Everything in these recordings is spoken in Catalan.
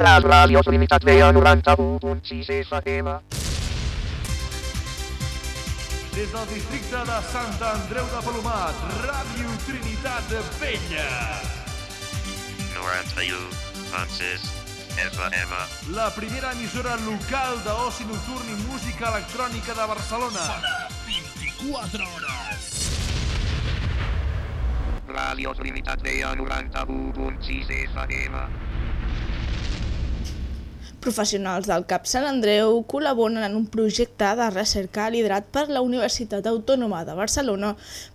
La ràdio Trinitat Vella 91.6 FM. Des del districte de Sant Andreu de Palomat, Ràdio Trinitat Vella. 91.6 FM. La primera emissora local d'oci nocturn i música electrònica de Barcelona. Sona 24 hores. Ràdio Trinitat Vella 91.6 FM. Professionals del CAP Sant Andreu col·laboren en un projecte de recerca liderat per la Universitat Autònoma de Barcelona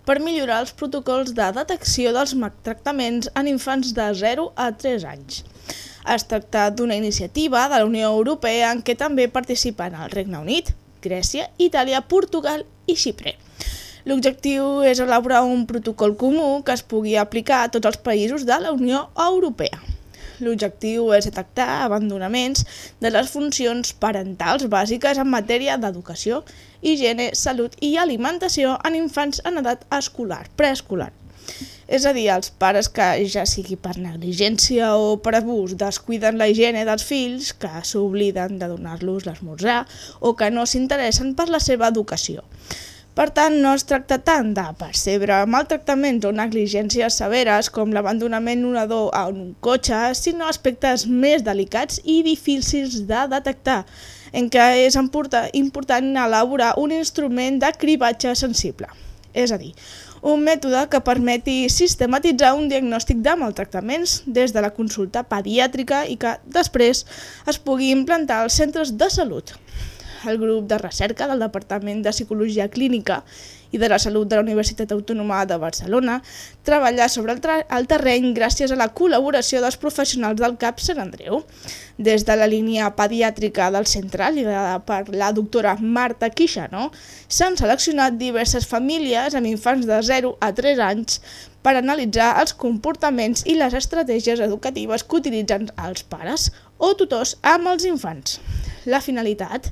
per millorar els protocols de detecció dels maltractaments en infants de 0 a 3 anys. Es tracta d'una iniciativa de la Unió Europea en què també participen el Regne Unit, Grècia, Itàlia, Portugal i Xipre. L'objectiu és elaborar un protocol comú que es pugui aplicar a tots els països de la Unió Europea. L'objectiu és detectar abandonaments de les funcions parentals bàsiques en matèria d'educació, higiene, salut i alimentació en infants en edat escolar, preescolar. És a dir, els pares que, ja sigui per negligència o per abús, descuiden la higiene dels fills, que s'obliden de donar-los l'esmorzar o que no s'interessen per la seva educació. Per tant, no es tracta tant de percebre maltractaments o negligències severes com l'abandonament d'un nadó a un cotxe, sinó aspectes més delicats i difícils de detectar, en què és important elaborar un instrument de cribatge sensible. És a dir, un mètode que permeti sistematitzar un diagnòstic de maltractaments des de la consulta pediàtrica i que després es pugui implantar als centres de salut el grup de recerca del Departament de Psicologia Clínica i de la Salut de la Universitat Autònoma de Barcelona treballar sobre el, el terreny gràcies a la col·laboració dels professionals del CAP Sant Andreu. Des de la línia pediàtrica del centre, liderada per la doctora Marta Quixano, s'han seleccionat diverses famílies amb infants de 0 a 3 anys per analitzar els comportaments i les estratègies educatives que utilitzen els pares o tutors amb els infants. La finalitat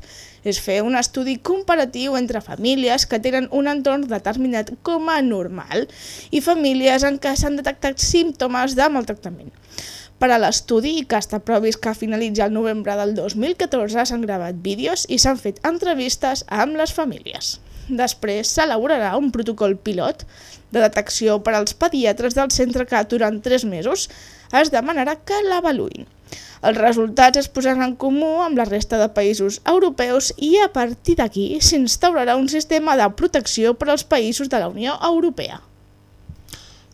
és fer un estudi comparatiu entre famílies que tenen un entorn determinat com a normal i famílies en què s'han detectat símptomes de maltractament. Per a l'estudi, que està previst que finalitzi el novembre del 2014, s'han gravat vídeos i s'han fet entrevistes amb les famílies. Després s'elaborarà un protocol pilot de detecció per als pediatres del centre que durant 3 mesos es demanarà que l'avaluïn. Els resultats es posaran en comú amb la resta de països europeus i a partir d'aquí s'instaurarà un sistema de protecció per als països de la Unió Europea.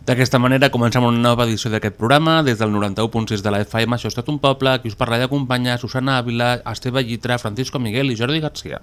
D'aquesta manera comencem una nova edició d'aquest programa. Des del 91.6 de la FM, això és tot un poble, qui us parla d'acompanyar Susana Ávila, Esteve Llitra, Francisco Miguel i Jordi Garcia.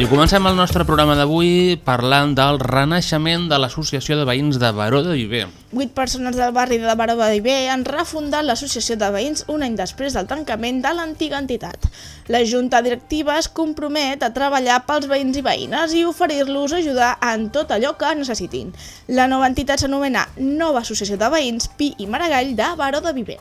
I comencem el nostre programa d'avui parlant del renaixement de l'Associació de Veïns de Baró de Viver. Vuit persones del barri de Baró de Viver han refundat l'Associació de Veïns un any després del tancament de l'antiga entitat. La Junta Directiva es compromet a treballar pels veïns i veïnes i oferir-los ajuda en tot allò que necessitin. La nova entitat s'anomena Nova Associació de Veïns Pi i Maragall de Baró de Viver.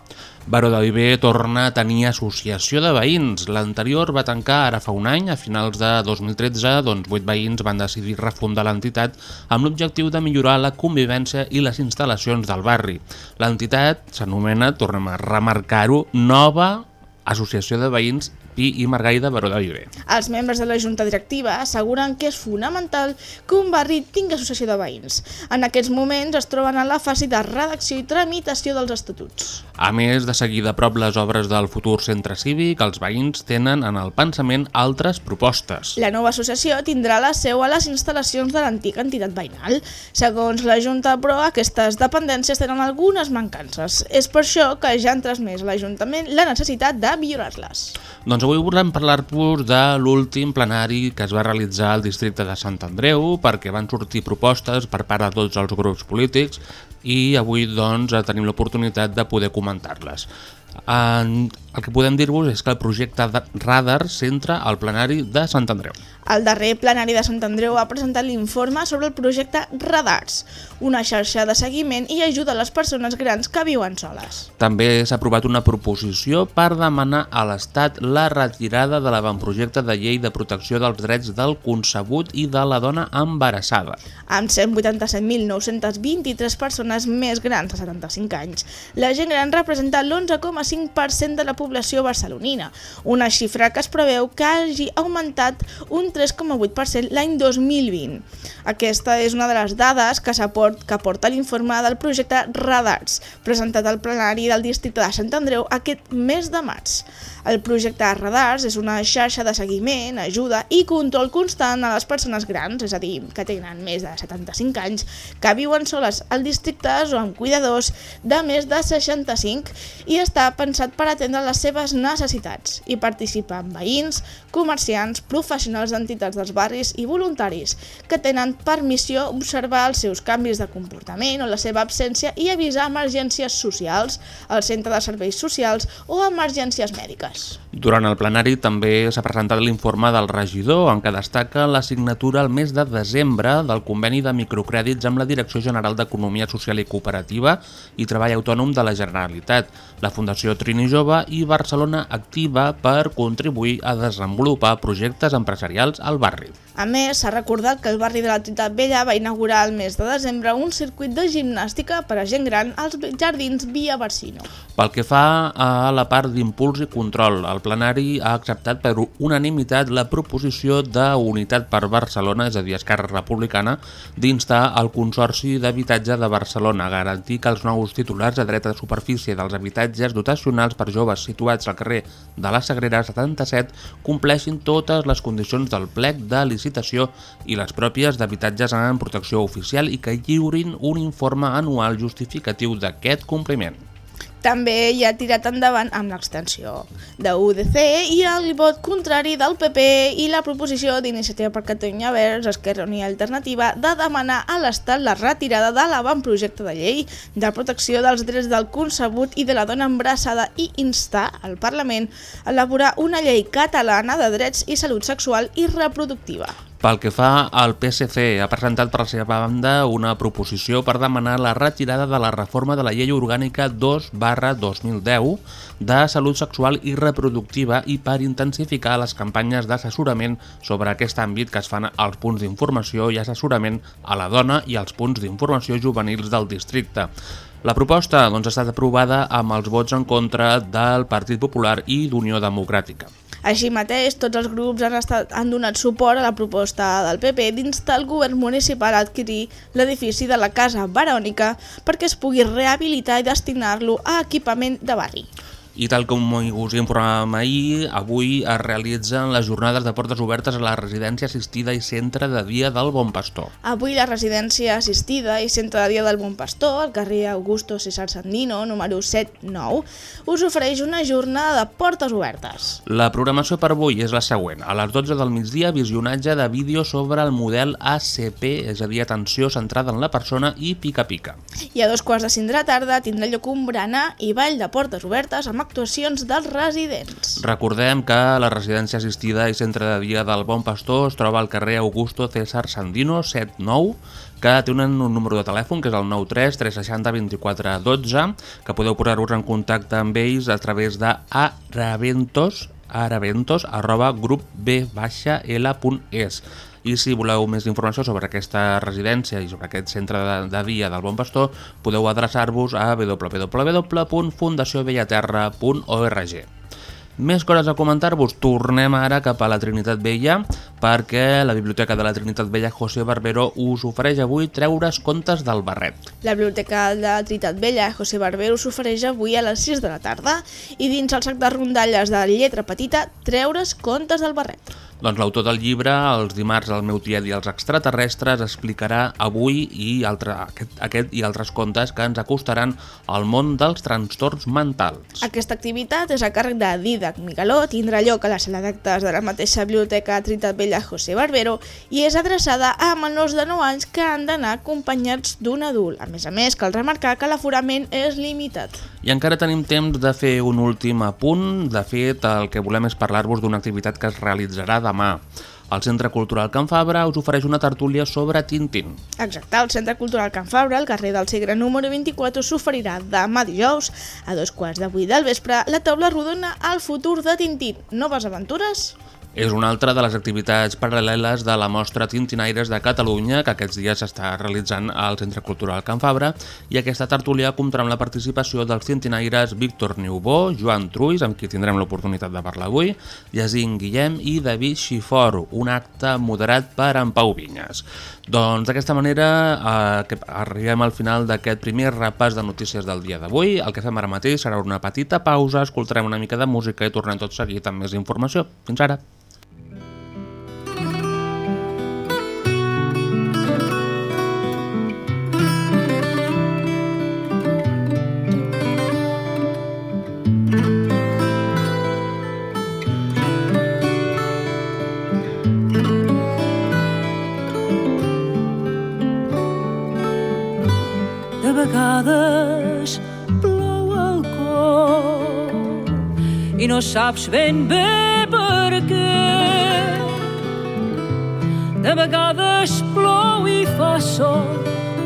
Baró de Viver torna a tenir associació de veïns. L'anterior va tancar ara fa un any, a finals de 2013, doncs vuit veïns van decidir refundar l'entitat amb l'objectiu de millorar la convivència i les instal·lacions del barri. L'entitat s'anomena, tornem a remarcar-ho, Nova Associació de Veïns Pi i Margai de Baró de Viver. Els membres de la Junta Directiva asseguren que és fonamental que un barri tingui associació de veïns. En aquests moments es troben en la fase de redacció i tramitació dels estatuts. A més de seguir de prop les obres del futur centre cívic, els veïns tenen en el pensament altres propostes. La nova associació tindrà la seu a les instal·lacions de l'antiga entitat veïnal. Segons la Junta, però, aquestes dependències tenen algunes mancances. És per això que ja han transmès a l'Ajuntament la necessitat de millorar-les. Doncs avui volem parlar-vos de l'últim plenari que es va realitzar al districte de Sant Andreu perquè van sortir propostes per part de tots els grups polítics i avui doncs tenim l'oportunitat de poder comentar-les. En, el que podem dir-vos és que el projecte de Radar centra al plenari de Sant Andreu. El darrer plenari de Sant Andreu ha presentat l'informe sobre el projecte Radars, una xarxa de seguiment i ajuda a les persones grans que viuen soles. També s'ha aprovat una proposició per demanar a l'Estat la retirada de l'avantprojecte de llei de protecció dels drets del concebut i de la dona embarassada. Amb 187.923 persones més grans de 75 anys, la gent gran representa l'11,5% de la població barcelonina, una xifra que es preveu que hagi augmentat un 3,8% l'any 2020. Aquesta és una de les dades que, que aporta l'informe del projecte Radars, presentat al plenari del districte de Sant Andreu aquest mes de març. El projecte Radars és una xarxa de seguiment, ajuda i control constant a les persones grans, és a dir, que tenen més de 75 anys, que viuen soles al districtes o amb cuidadors de més de 65 i està pensat per atendre les seves necessitats i participa amb veïns, comerciants, professionals d'entitats dels barris i voluntaris que tenen per missió observar els seus canvis de comportament o la seva absència i avisar emergències socials, al centre de serveis socials o emergències mèdiques. Durant el plenari també s'ha presentat l'informe del regidor en què destaca la signatura al mes de desembre del conveni de microcrèdits amb la Direcció General d'Economia Social i Cooperativa i Treball Autònom de la Generalitat, la Fundació Trini Jove i Barcelona Activa per contribuir a desenvolupar projectes empresarials al barri. A més, s'ha recordat que el barri de la Trinitat Vella va inaugurar el mes de desembre un circuit de gimnàstica per a gent gran als jardins Via Barsino. Pel que fa a la part d'impuls i control, el plenari ha acceptat per unanimitat la proposició d'Unitat per Barcelona, és a dir, Esquerra Republicana, d'instar al Consorci d'Habitatge de Barcelona a garantir que els nous titulars de dret a superfície dels habitatges dotacionals per joves situats al carrer de la Sagrera 77 compleixin totes les condicions del plec de licitació i les pròpies d'habitatges en protecció oficial i que lliurin un informe anual justificatiu d'aquest compliment. També hi ha tirat endavant amb l'extensió de UDC i el vot contrari del PP i la proposició d'Iniciativa per Catalunya Verds, Esquerra Unida Alternativa, de demanar a l'Estat la retirada de l'avantprojecte de llei de protecció dels drets del concebut i de la dona embarassada i instar al Parlament a elaborar una llei catalana de drets i salut sexual i reproductiva. Pel que fa al PSC, ha presentat per la seva banda una proposició per demanar la retirada de la reforma de la Llei Orgànica 2 barra 2010 de salut sexual i reproductiva i per intensificar les campanyes d'assessorament sobre aquest àmbit que es fan als punts d'informació i assessorament a la dona i als punts d'informació juvenils del districte. La proposta doncs, ha estat aprovada amb els vots en contra del Partit Popular i d'Unió Democràtica. Així mateix, tots els grups han, estat, han donat suport a la proposta del PP d'instar el govern municipal a adquirir l'edifici de la Casa Barònica perquè es pugui rehabilitar i destinar-lo a equipament de barri. I tal com us informàvem ahir, avui es realitzen les jornades de portes obertes a la residència assistida i centre de dia del Bon Pastor. Avui la residència assistida i centre de dia del Bon Pastor, al carrer Augusto César Sandino, número 79, us ofereix una jornada de portes obertes. La programació per avui és la següent. A les 12 del migdia, visionatge de vídeo sobre el model ACP, és a dir, atenció centrada en la persona i pica-pica. I a dos quarts de cinc de la tarda tindrà lloc un berenar i ball de portes obertes amb actuacions dels residents. Recordem que la residència assistida i centre de dia del Bon Pastor es troba al carrer Augusto César Sandino 79, que té un, número de telèfon que és el 93 360 24 12, que podeu posar-vos en contacte amb ells a través de araventos, araventos arroba grupb-l.es i si voleu més informació sobre aquesta residència i sobre aquest centre de, de dia del Bon Pastor, podeu adreçar-vos a www.fundaciobellaterra.org. Més coses a comentar-vos, tornem ara cap a la Trinitat Vella perquè la Biblioteca de la Trinitat Vella José Barbero us ofereix avui treure's contes del barret. La Biblioteca de la Trinitat Vella José Barbero s'ofereix avui a les 6 de la tarda i dins el sac de rondalles de lletra petita treure's contes del barret. Doncs l'autor del llibre, Els dimarts al meu tiet i els extraterrestres, explicarà avui i altre, aquest, aquest i altres contes que ens acostaran al món dels trastorns mentals. Aquesta activitat és a càrrec de Didac Migaló, tindrà lloc a la sala d'actes de la mateixa Biblioteca Trinitat Vella José Barbero i és adreçada a menors de 9 anys que han d'anar acompanyats d'un adult. A més a més, cal remarcar que l'aforament és limitat. I encara tenim temps de fer un últim apunt. De fet, el que volem és parlar-vos d'una activitat que es realitzarà demà. El Centre Cultural Can Fabra us ofereix una tertúlia sobre Tintín. Exacte, el Centre Cultural Can Fabra, al carrer del Segre número 24, s'oferirà demà dijous a dos quarts de del vespre la taula rodona al futur de Tintín. Noves aventures? És una altra de les activitats paral·leles de la mostra Tintinaires de Catalunya que aquests dies s'està realitzant al Centre Cultural Can Fabra i aquesta tertúlia comptarà amb la participació dels tintinaires Víctor Niubó, Joan Truis, amb qui tindrem l'oportunitat de parlar avui, Jacint Guillem i David Xifor, un acte moderat per en Pau Vinyes. Doncs d'aquesta manera eh, arribem al final d'aquest primer repàs de notícies del dia d'avui. El que fem ara mateix serà una petita pausa, escoltarem una mica de música i tornem tot seguit amb més informació. Fins ara! Vegades plou el cor i no saps ben bé per què. De vegades plou i fa sol,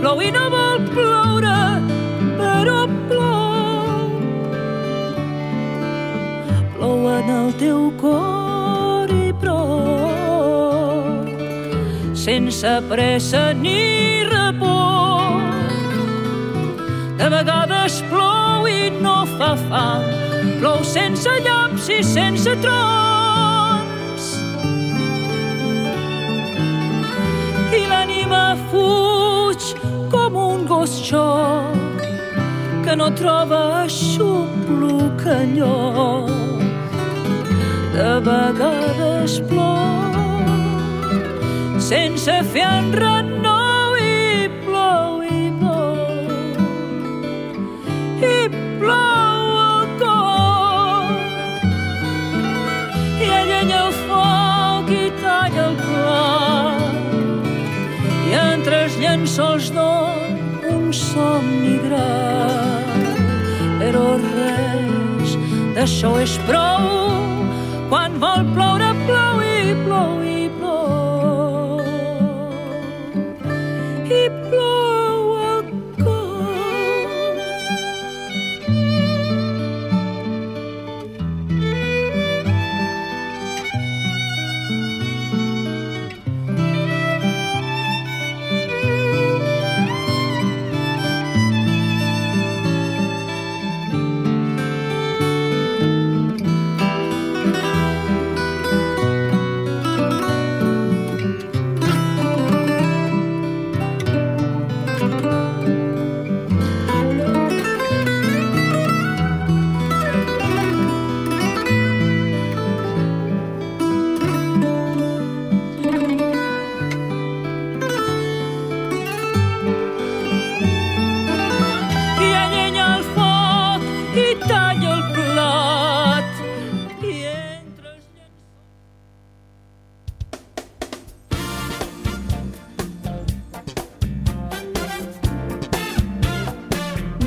plou i no vol ploure, però plou. Plou en el teu cor i prou, sense pressa ni repòs. De vegades plou i no fa fam, plou sense llaps i sense trons. I l'ànima fuig com un gos xoc que no troba aixopluc enlloc. De vegades plou sense fer enrenou llençols don un somni gran. Però res d'això és prou. Quan vol ploure plou i plou i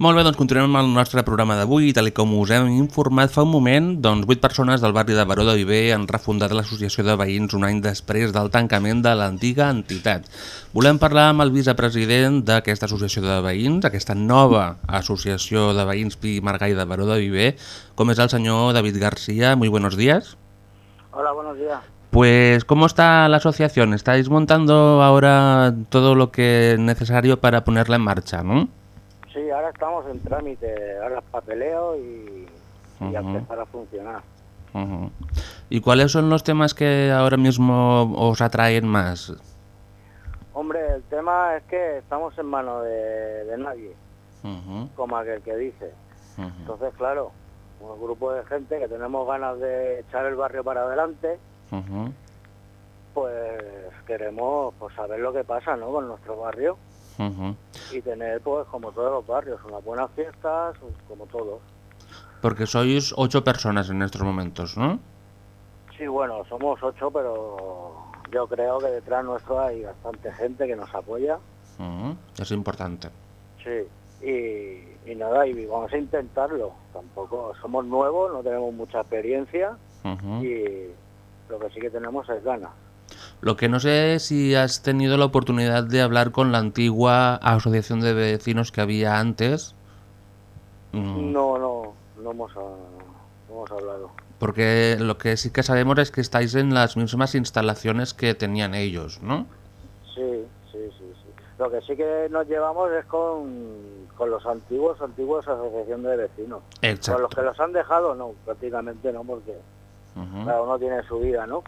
Molt bé, doncs continuem amb el nostre programa d'avui i tal com us hem informat fa un moment, doncs 8 persones del barri de Baró de Viver han refundat l'associació de veïns un any després del tancament de l'antiga entitat. Volem parlar amb el vicepresident d'aquesta associació de veïns, aquesta nova associació de veïns Pi Margall de Baró de Viver, com és el senyor David García. Muy buenos días. Hola, buenos días. Pues, ¿cómo está la asociación? ¿Estáis montando ahora todo lo que es necesario para ponerla en marcha, no? Sí, ahora estamos en trámite, ahora papeleo y, y a Ujú. empezar a funcionar. ¿Y cuáles son los temas que ahora mismo os atraen más? Hombre, el tema es que estamos en manos de, de nadie, como aquel que dice. Entonces, claro, un grupo de gente que tenemos ganas de echar el barrio para adelante, pues queremos pues, saber lo que pasa ¿no? con nuestro barrio y tener, pues como todos los barrios, unas buenas fiestas, como todos. Porque sois ocho personas en estos momentos, ¿no? Sí, bueno, somos ocho, pero yo creo que detrás nuestro hay bastante gente que nos apoya. Es importante. Sí, y, y nada, y vamos a intentarlo. Tampoco somos nuevos, no tenemos mucha experiencia y lo que sí que tenemos es ganas. Lo que no sé es si has tenido la oportunidad de hablar con la antigua asociación de vecinos que había antes. Mm, No, no, no hemos, ah, no hemos hablado. Porque lo que sí que sabemos es que estáis en las mismas instalaciones que tenían ellos, ¿no? Sí, sí, sí, sí. Lo que sí que nos llevamos es con, con los antiguos, antiguos asociación de vecinos. Con Exacto. los que los han dejado, no, prácticamente no, porque Ujú, cada uno tiene su vida, ¿no?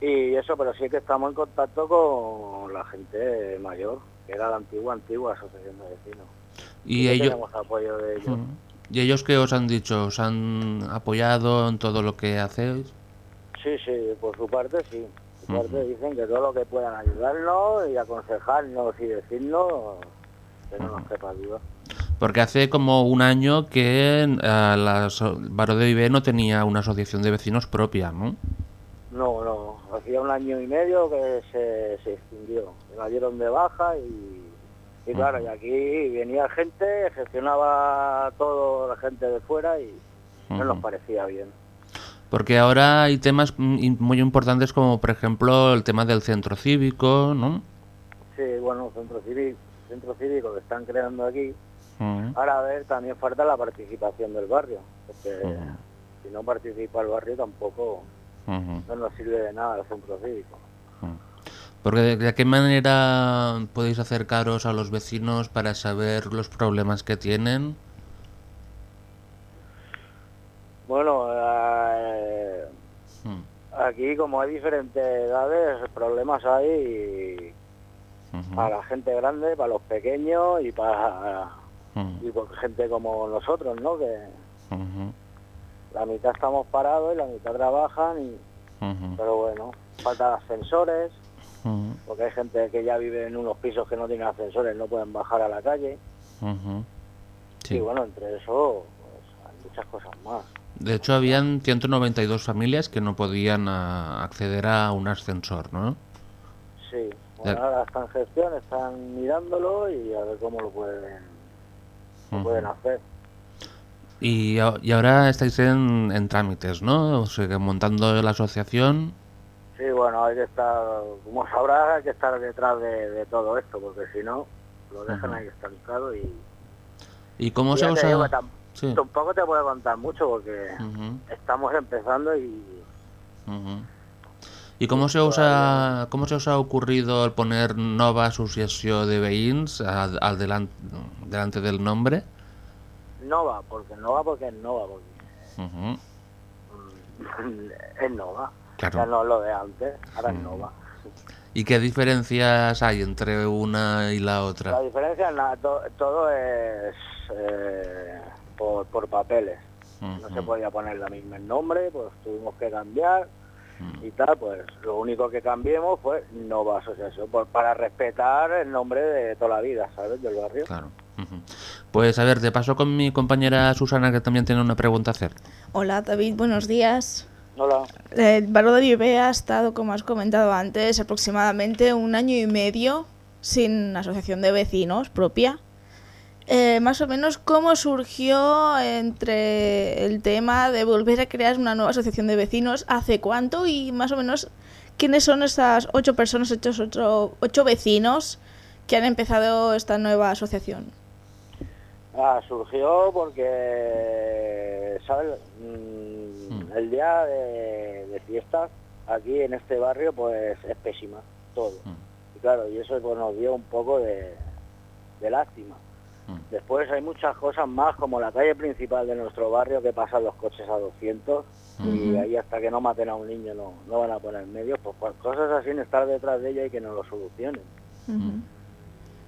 Y eso, pero sí que estamos en contacto con la gente mayor, que era la antigua, antigua asociación de vecinos. Y ellos, tenemos apoyo de ellos. Ujú. ¿Y ellos qué os han dicho? ¿Os han apoyado en todo lo que hacéis? Sí, sí, por su parte sí. Por su parte dicen que todo lo que puedan ayudarnos y aconsejarnos y decirnos, que no nos quepa duda. Porque hace como un año que eh, la Baró de Viver no tenía una asociación de vecinos propia, ¿no? No, no, hacía un año y medio que se, se extinguió. La dieron de baja y, y claro, y aquí venía gente, gestionaba todo la gente de fuera y no nos parecía bien. Porque ahora hay temas muy importantes como por ejemplo el tema del centro cívico, ¿no? Sí, bueno, centro cívico, centro cívico que están creando aquí. Ahora, a ver, también falta la participación del barrio, porque si no participa el barrio tampoco No nos sirve de nada el centro cívico. Porque de, de qué manera podéis acercaros a los vecinos para saber los problemas que tienen. Bueno, eh, Mm, aquí como hay diferentes edades, problemas hay para la gente grande, para los pequeños y para mm, y por gente como nosotros, ¿no? Que la mitad estamos parados y la mitad trabajan, y, pero bueno, faltan ascensores, porque hay gente que ya vive en unos pisos que no tienen ascensores, no pueden bajar a la calle. Sí. Y bueno, entre eso pues, hay muchas cosas más. De hecho, habían 192 familias que no podían ah, acceder a un ascensor, ¿no? Sí, bueno, ahora están en gestión, están mirándolo y a ver cómo lo pueden, lo pueden hacer. Y, y ahora estáis en, en trámites, ¿no? O sea, montando la asociación. Sí, bueno, hay que estar, como sabrás, hay que estar detrás de, de todo esto, porque si no, lo dejan ahí estancado y... ¿Y cómo y se os ha...? tam- Sí. Tampoco te puedo contar mucho porque Ujú, estamos empezando y... ujú. ¿Y cómo se, os ha, cómo se os ha ocurrido el poner nova asociación de veïns al, al delan- delante del nombre? No va, porque no va porque no va, porque Ujú, mm, es Nova. Claro. Ya no lo de antes, ahora es. Nova. ¿Y qué diferencias hay entre una y la La otra? diferencia, nada, to- todo es eh, por, por papeles. No se podía poner la misma el nombre, pues tuvimos que cambiar y tal, pues lo único que cambiemos fue Nova Asociación, por, para respetar el nombre de toda la vida, ¿sabes? Del barrio. Claro. Pues a ver, te paso con mi compañera Susana que también tiene una pregunta a hacer. Hola David, buenos días. Hola. El Baró de Viver ha estado, como has comentado antes, aproximadamente un año y medio sin asociación de vecinos propia. Eh, más o menos, ¿cómo surgió entre el tema de volver a crear una nueva asociación de vecinos? ¿Hace cuánto? Y más o menos, ¿quiénes son esas ocho personas, estos ocho, ocho vecinos que han empezado esta nueva asociación? Ah, surgió porque, ¿sabes? Mm, Mm. El día de, de fiestas, aquí en este barrio pues es pésima, todo. Y claro, y eso pues, nos dio un poco de, de lástima. Después hay muchas cosas más, como la calle principal de nuestro barrio, que pasan los coches a 200, y ahí hasta que no maten a un niño no, no van a poner medios, pues, pues cosas así, en estar detrás de ella y que nos lo solucionen.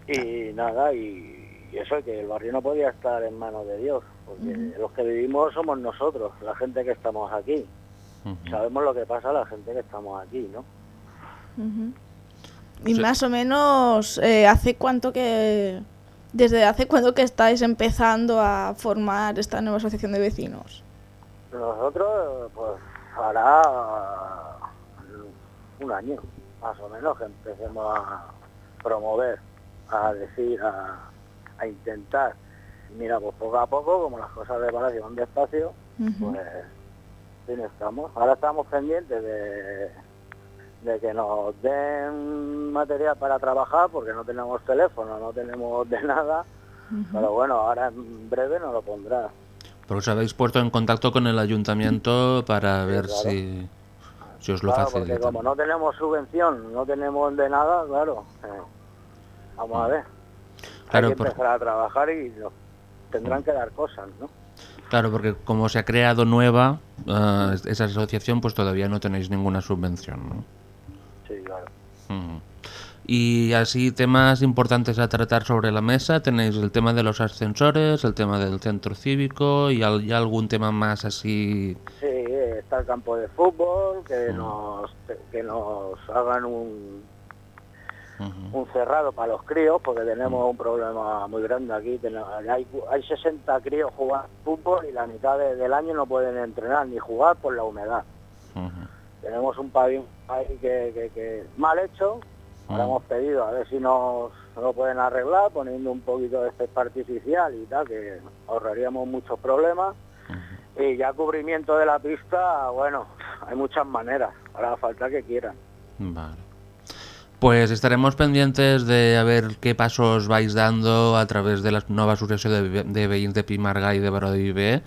Y nada, y, y eso, que el barrio no podía estar en manos de Dios, porque los que vivimos somos nosotros, la gente que estamos aquí. Sabemos lo que pasa a la gente que estamos aquí, ¿no? Y Sí. más o menos, eh, ¿hace cuánto que... Desde hace cuánto que estáis empezando a formar esta nueva asociación de vecinos? Nosotros, pues, hará un año, más o menos, que empecemos a promover, a decir, a, a intentar. Mira, pues poco a poco, como las cosas de Palacio van despacio, Ujú. pues, sí estamos. Ahora estamos pendientes de, de que nos den material para trabajar, porque no tenemos teléfono, no tenemos de nada, pero bueno, ahora en breve nos lo pondrá. Pero os habéis puesto en contacto con el ayuntamiento para ver claro. si, si os lo Claro, porque como no tenemos subvención, no tenemos de nada, claro. eh, vamos a ver. Claro, Hay que por- empezar a trabajar y tendrán que dar cosas, ¿no? Claro, porque como se ha creado nueva eh, esa asociación, pues todavía no tenéis ninguna subvención, ¿no? Sí, claro. Ujú. Y así temas importantes a tratar sobre la mesa, tenéis el tema de los ascensores, el tema del centro cívico y, al- y algún tema más así. Sí, está el campo de fútbol, que nos que nos hagan un, un cerrado para los críos, porque tenemos un problema muy grande aquí. Tenemos- hay, hay 60 críos jugando fútbol y la mitad de- del año no pueden entrenar ni jugar por la humedad. Tenemos un pabellón ahí que, que, que mal hecho. Ahora hemos pedido a ver si nos lo pueden arreglar poniendo un poquito de césped artificial y tal, que ahorraríamos muchos problemas. Y ya cubrimiento de la pista, bueno, hay muchas maneras. Ahora falta que quieran. Vale. Pues estaremos pendientes de a ver qué pasos vais dando a través de la nueva asociación de, de de Pimarga y de Viver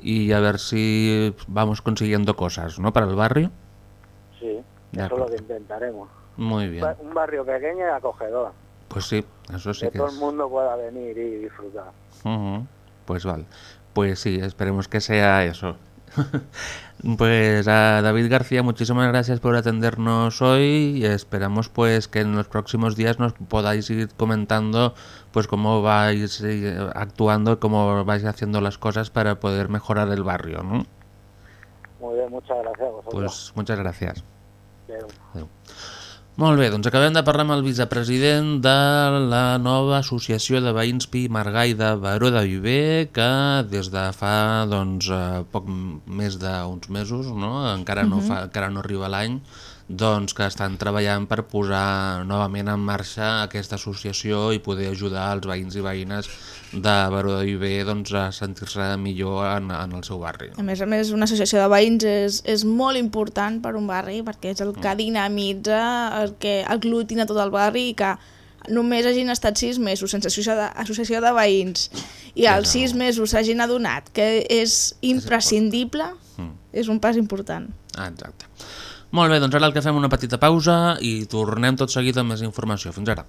y a ver si vamos consiguiendo cosas, ¿no? Para el barrio. Sí, De eso es lo que intentaremos. Muy bien. Un barrio pequeño y acogedor. Pues sí, eso sí que que todo es. el mundo pueda venir y disfrutar. Ujú, Pues vale. Pues sí, esperemos que sea eso. pues a David García, muchísimas gracias por atendernos hoy y esperamos pues que en los próximos días nos podáis ir comentando pues cómo vais eh, actuando, cómo vais haciendo las cosas para poder mejorar el barrio, ¿no? Muy bien, muchas gracias a vosotros. Pues muchas gracias. Molt bé, doncs acabem de parlar amb el vicepresident de la nova associació de veïns Pi Margai de Baró de Viver que des de fa doncs, eh, poc més d'uns mesos, no? encara, no Mhm. fa, encara no arriba l'any, doncs que estan treballant per posar novament en marxa aquesta associació i poder ajudar els veïns i veïnes de Baró de Viver doncs, a sentir-se millor en, en el seu barri. A més a més, una associació de veïns és, és molt important per un barri perquè és el que dinamitza, el que aglutina tot el barri i que només hagin estat sis mesos sense associació de, associació de veïns i als sis mesos s'hagin adonat que és imprescindible, és un pas important. Ah, exacte. Molt bé, doncs ara el que fem una petita pausa i tornem tot seguit amb més informació. Fins ara.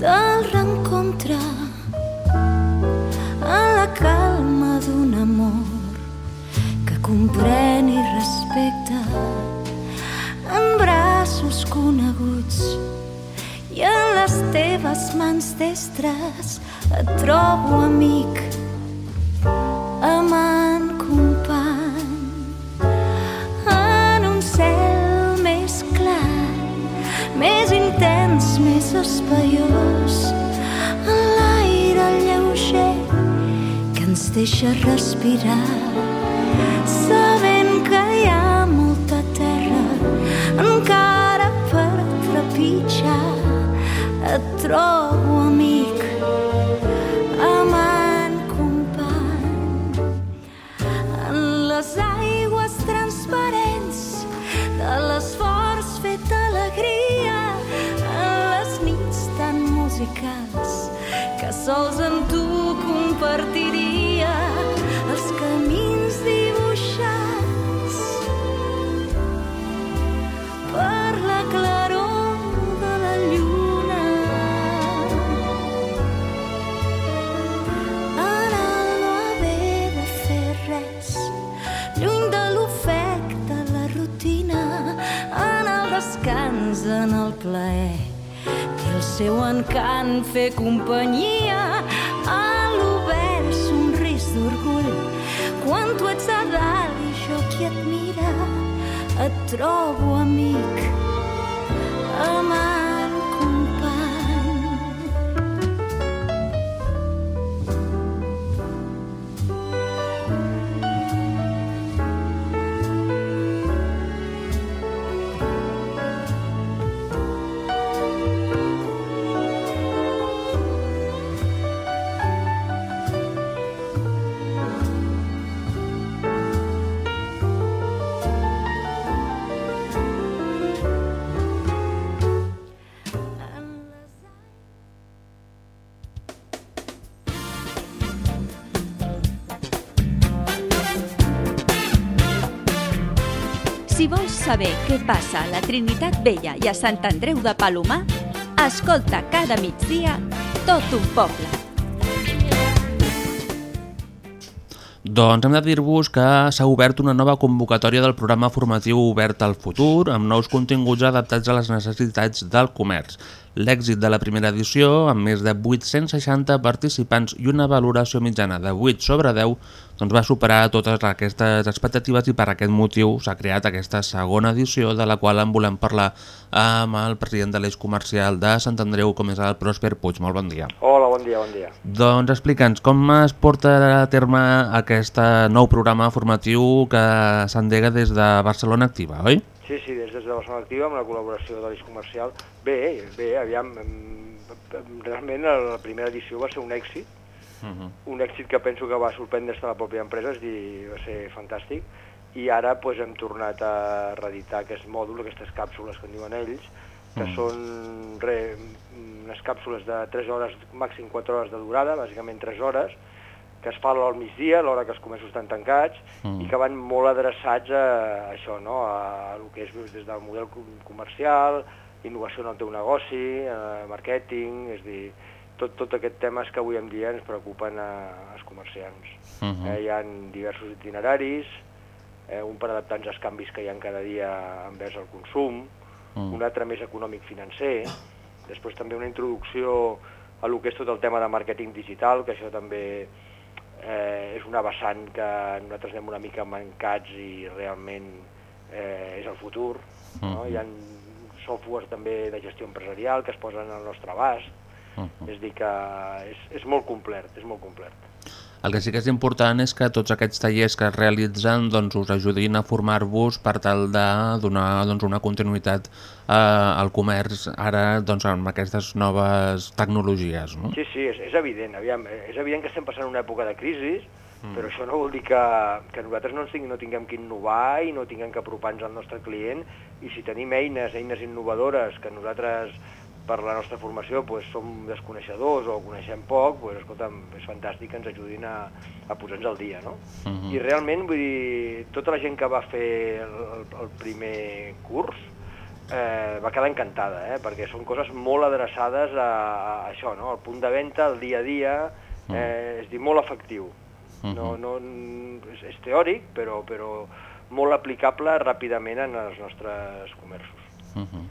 del reencontre a la calma d'un amor que comprèn i respecta en braços coneguts i en les teves mans destres et trobo amic amant company més intens, més espaiós. En l'aire lleuger que ens deixa respirar. Sabent que hi ha molta terra encara per trepitjar. Et trobo amic que seu encant fer companyia a l'obert somrís d'orgull. Quan tu ets a dalt i jo qui et mira, et trobo amic, saber què passa a la Trinitat Vella i a Sant Andreu de Palomar, escolta cada migdia tot un poble. Doncs hem de dir-vos que s'ha obert una nova convocatòria del programa formatiu Obert al Futur amb nous continguts adaptats a les necessitats del comerç. L'èxit de la primera edició, amb més de 860 participants i una valoració mitjana de 8 sobre 10, doncs va superar totes aquestes expectatives i per aquest motiu s'ha creat aquesta segona edició de la qual en volem parlar amb el president de l'eix comercial de Sant Andreu, com és el Pròsper Puig. Molt bon dia. Hola, bon dia, bon dia. Doncs explica'ns, com es porta a terme aquest nou programa formatiu que s'endega des de Barcelona Activa, oi? Sí, sí, des de Barcelona Activa, amb la col·laboració de l'eix comercial. Bé, bé, aviam, realment la primera edició va ser un èxit, Uh -huh. un èxit que penso que va sorprendre des de la pròpia empresa, és dir, va ser fantàstic, i ara pues, hem tornat a reeditar aquest mòdul, aquestes càpsules que en diuen ells, que Mm. són re, unes càpsules de 3 hores, màxim 4 hores de durada, bàsicament 3 hores, que es fa al migdia, a l'hora que els comerços estan tancats, Mm. i que van molt adreçats a, això, no? a, el que és des del model com- comercial, innovació en el teu negoci, eh, màrqueting, és dir, tot, tot aquest temes que avui en dia ens preocupen a, als comerciants. Uh -huh. eh, hi ha diversos itineraris, eh, un per adaptar-nos als canvis que hi ha cada dia envers el consum, Mm. un altre més econòmic-financer, després també una introducció a lo que és tot el tema de màrqueting digital, que això també eh, és una vessant que nosaltres anem una mica mancats i realment eh, és el futur. No? Mhm. Hi ha softwares també de gestió empresarial que es posen al nostre abast, Uh -huh. és dir que és, és molt complet, és molt complet. El que sí que és important és que tots aquests tallers que es realitzen doncs, us ajudin a formar-vos per tal de donar doncs, una continuïtat eh, al comerç ara doncs, amb aquestes noves tecnologies. No? Sí, sí, és, és evident. Aviam, és evident que estem passant una època de crisi, Mm. però això no vol dir que, que nosaltres no, tinguem, no tinguem que innovar i no tinguem que apropar-nos al nostre client i si tenim eines, eines innovadores que nosaltres per la nostra formació pues, som desconeixedors o coneixem poc, pues, escolta'm, és fantàstic que ens ajudin a, a posar-nos al dia, no? Mhm. I realment, vull dir, tota la gent que va fer el, el, primer curs eh, va quedar encantada, eh, perquè són coses molt adreçades a, a això, no? al punt de venda, al dia a dia, eh, és dir, molt efectiu. No, no, és, és teòric, però, però molt aplicable ràpidament en els nostres comerços. Uh -huh.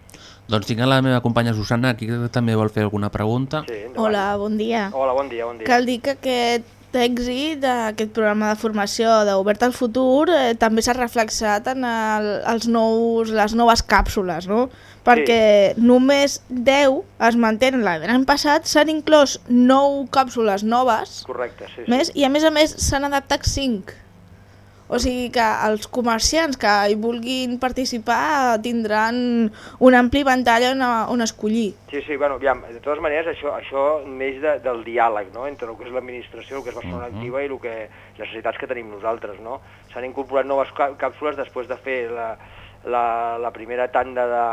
Doncs tinc a la meva companya Susana, aquí que també vol fer alguna pregunta. Sí, endavant. Hola, bon dia. Hola, bon dia, bon dia. Cal dir que aquest èxit d'aquest programa de formació d'Obert al Futur eh, també s'ha reflexat en el, els nous, les noves càpsules, no? Perquè només 10 es mantenen l'any passat, s'han inclòs 9 càpsules noves Correcte, sí. sí. més i a més a més s'han adaptat 5. O sigui que els comerciants que hi vulguin participar tindran un ampli ventall on, on escollir. Sí, sí, bueno, aviam, de totes maneres, això, això neix de, del diàleg, no?, entre el que és l'administració, el que és Barcelona Mhm. Activa i el que, les necessitats que tenim nosaltres, no? S'han incorporat noves cà- càpsules després de fer la, la, la primera tanda de,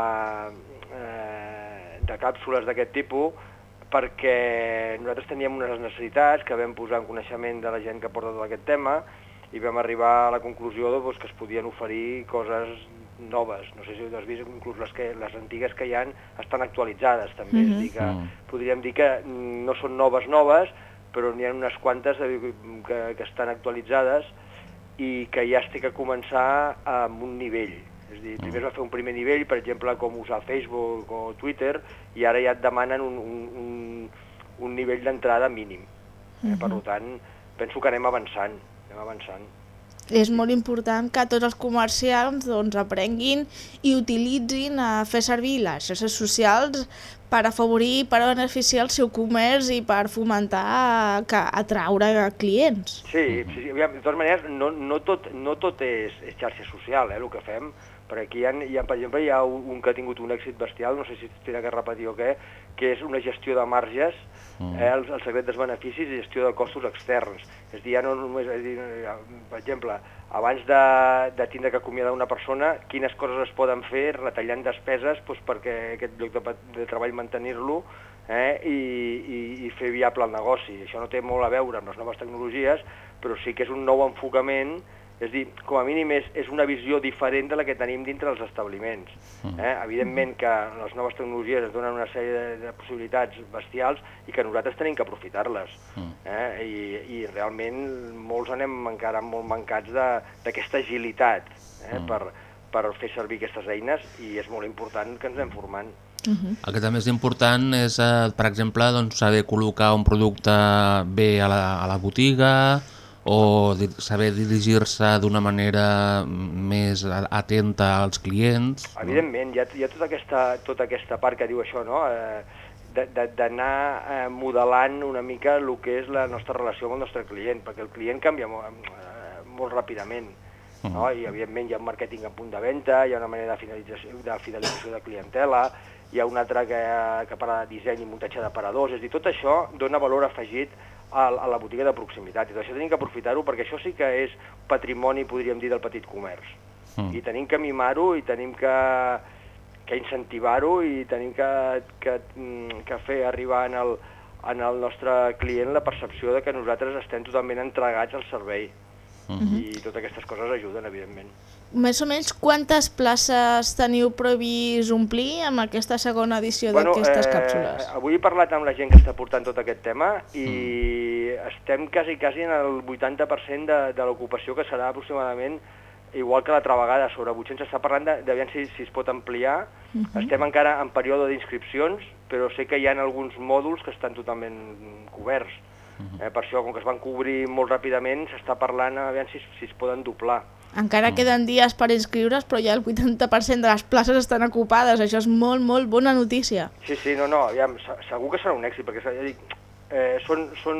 eh, de càpsules d'aquest tipus, perquè nosaltres teníem unes necessitats que vam posar en coneixement de la gent que porta tot aquest tema i vam arribar a la conclusió doncs, que es podien oferir coses noves. No sé si ho has vist, inclús les, que, les antigues que hi han estan actualitzades també. És a dir que Mm. podríem dir que mm, no són noves noves, però n'hi ha unes quantes eh, que, que estan actualitzades i que ja es té que començar amb un nivell. És dir, primer es va fer un primer nivell, per exemple, com usar Facebook o Twitter, i ara ja et demanen un, un, un, un nivell d'entrada mínim. Eh? Per tant, penso que anem avançant, anem avançant. És molt important que tots els comerciants doncs, aprenguin i utilitzin a fer servir les xarxes socials per afavorir, per beneficiar el seu comerç i per fomentar, que atraure clients. Sí, sí, de totes maneres, no, no, tot, no tot és, és xarxa social, eh, el que fem, perquè aquí hi ha, hi ha, per exemple, hi ha un, que ha tingut un èxit bestial, no sé si tindrà que repetir o què, que és una gestió de marges, eh, el, el secret dels beneficis i gestió de costos externs. És a dir, ja no només, és a dir, per exemple, abans de, de tindre que acomiadar una persona, quines coses es poden fer retallant despeses doncs, perquè aquest lloc de, de treball mantenir-lo eh, i, i, i fer viable el negoci. Això no té molt a veure amb les noves tecnologies, però sí que és un nou enfocament, és a dir, com a mínim és, és una visió diferent de la que tenim dintre dels establiments. Eh? Evidentment que les noves tecnologies ens donen una sèrie de, de possibilitats bestials i que nosaltres tenim que aprofitar-les. Eh? I, I realment molts anem encara molt mancats de- d'aquesta agilitat eh? per, per fer servir aquestes eines i és molt important que ens anem formant. El que també és important és, eh, per exemple, doncs, saber col·locar un producte bé a la, a la botiga o saber dirigir-se d'una manera més atenta als clients. Evidentment, hi ha, hi ha tota, aquesta, tota aquesta part que diu això, no? Eh, d'anar eh, modelant una mica el que és la nostra relació amb el nostre client, perquè el client canvia molt, eh, molt ràpidament. No? I evidentment hi ha un màrqueting a punt de venda, hi ha una manera de, finalització, de fidelització de clientela, hi ha una altra que, que parla de disseny i muntatge d'aparadors, és a dir, tot això dona valor afegit a, a la botiga de proximitat. I això tenim que aprofitar-ho perquè això sí que és patrimoni, podríem dir, del petit comerç. Mm. I tenim que mimar-ho i tenim que, que incentivar-ho i tenim que, que, mm, que fer arribar en el, en el nostre client la percepció de que nosaltres estem totalment entregats al servei. I totes aquestes coses ajuden, evidentment. Més o menys quantes places teniu previst omplir amb aquesta segona edició d'aquestes càpsules? Avui he parlat amb la gent que està portant tot aquest tema i estem quasi, quasi en el 80% de, de l'ocupació que serà aproximadament igual que l'altra vegada, sobre 800 s'està parlant de, si, si es pot ampliar. Estem encara en període d'inscripcions, però sé que hi ha alguns mòduls que estan totalment coberts. Eh, per això, com que es van cobrir molt ràpidament, s'està parlant a veure si, si es poden doblar. Encara queden dies per inscriure's, però ja el 80% de les places estan ocupades. Això és molt, molt bona notícia. Sí, sí, no, no, aviam, se- segur que serà un èxit, perquè ja dic, eh, són, són,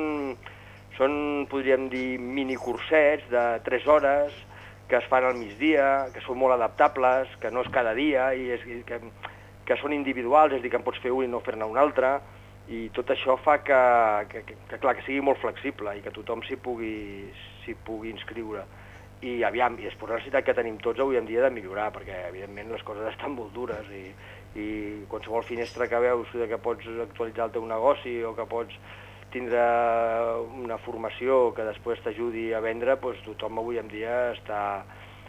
són, podríem dir, minicursets de 3 hores que es fan al migdia, que són molt adaptables, que no és cada dia, i, és, i que, que són individuals, és a dir, que en pots fer un i no fer-ne un altre, i tot això fa que, que, que, que, clar, que sigui molt flexible i que tothom s'hi pugui, pugui inscriure. I aviam, i després la necessitat que tenim tots avui en dia de millorar, perquè evidentment les coses estan molt dures i, i qualsevol finestra que veus que pots actualitzar el teu negoci o que pots tindre una formació que després t'ajudi a vendre, doncs tothom avui en dia està,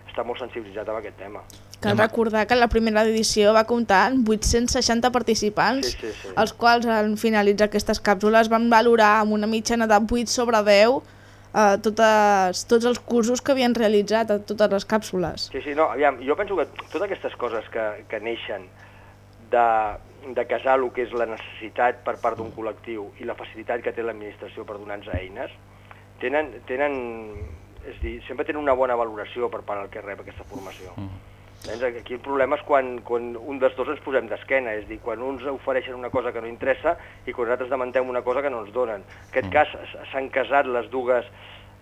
està molt sensibilitzat amb aquest tema. Cal recordar que la primera edició va comptar amb 860 participants, Sí, sí, sí. els quals en finalitzar aquestes càpsules van valorar amb una mitjana de 8 sobre 10 eh, totes, tots els cursos que havien realitzat a totes les càpsules. Sí, sí, no, aviam, jo penso que totes aquestes coses que, que neixen de, de casar el que és la necessitat per part d'un col·lectiu i la facilitat que té l'administració per donar-nos eines, tenen, tenen, és dir, sempre tenen una bona valoració per part del que rep aquesta formació. Llavors, aquí el problema és quan, quan un dels dos ens posem d'esquena, és dir, quan uns ofereixen una cosa que no interessa i quan nosaltres demantem una cosa que no ens donen. En aquest cas s- s'han casat les dues,